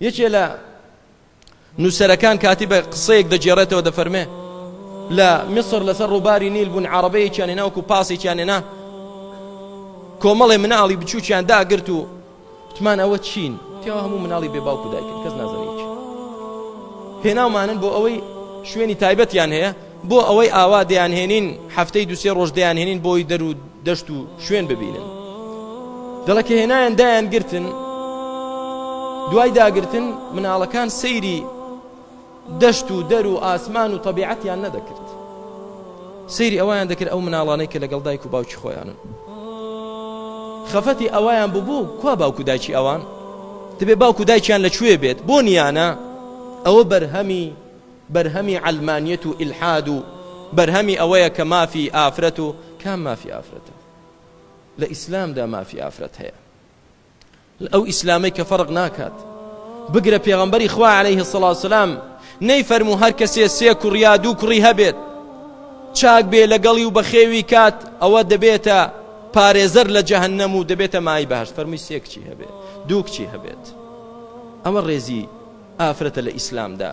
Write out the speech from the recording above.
یەکێ لە نووسەرەکان کاتی بە قسەیەک دەگێڕێتەوە دەفەرمێ لە میسر لەسەر ڕووباری نیل بوون عربەیەکیان هێنا وەکو پاسێکیان هێنا کۆمەڵێ مناڵی بچووکیان داگرت و وتمان ئەوە چین تێوا هەموو مناڵی بێ باوکو دایکن کەس نازانێت هێناومانن بۆ ئەوەی شوێنی تایبەتیان هەیە بۆ ئەوەی ئاوا دەیانهێنین هەفتەی دو سێ ڕۆژ دەیانهێنین بۆی دەر و دەشت و شوێن ببینن دەڵێ کە هێنایان دایان گرتن دوای داگرتن مناڵەکان سەیری دەشت و دەر و ئاسمان و طبیعەتیان نەدەکرد سەیری ئەویان دەکرد ئەو مناڵانەی کە لەگەڵ دایک و باوکی خۆیانن خەفەتی ئەویان ببوو کوا باوکو دایکی ئەوان دەبێ باوکو دایکیان لەکوێ بێت بۆ نیانە ئەوە بەرهەمی بەرهەمی عەلمانیەت و ئیلحاد و بەرهەمی ئەوەیە کە مافی ئافرەت و کام مافی ئافرەتە لە ئیسلامدا مافی ئافرەت هەیە ئەو ئیسلامەی کە فەرق ناکات بگرە پێغەمبەری خوا عليه الصلاة والسلام نەی فەرموو هەر کەسێ سێ کوڕیا دوو کوڕی هەبێت چاک بێ لەگەڵی و بەخێوی کات ئەوە دەبێتە پارێزەر لە جەهنەم و دەبێتە مای بەهشت فەرمووی سێ کچی هەبێت دوو کچی هەبێت ئەمە ڕێزی ئافرەتە لە ئیسلامدا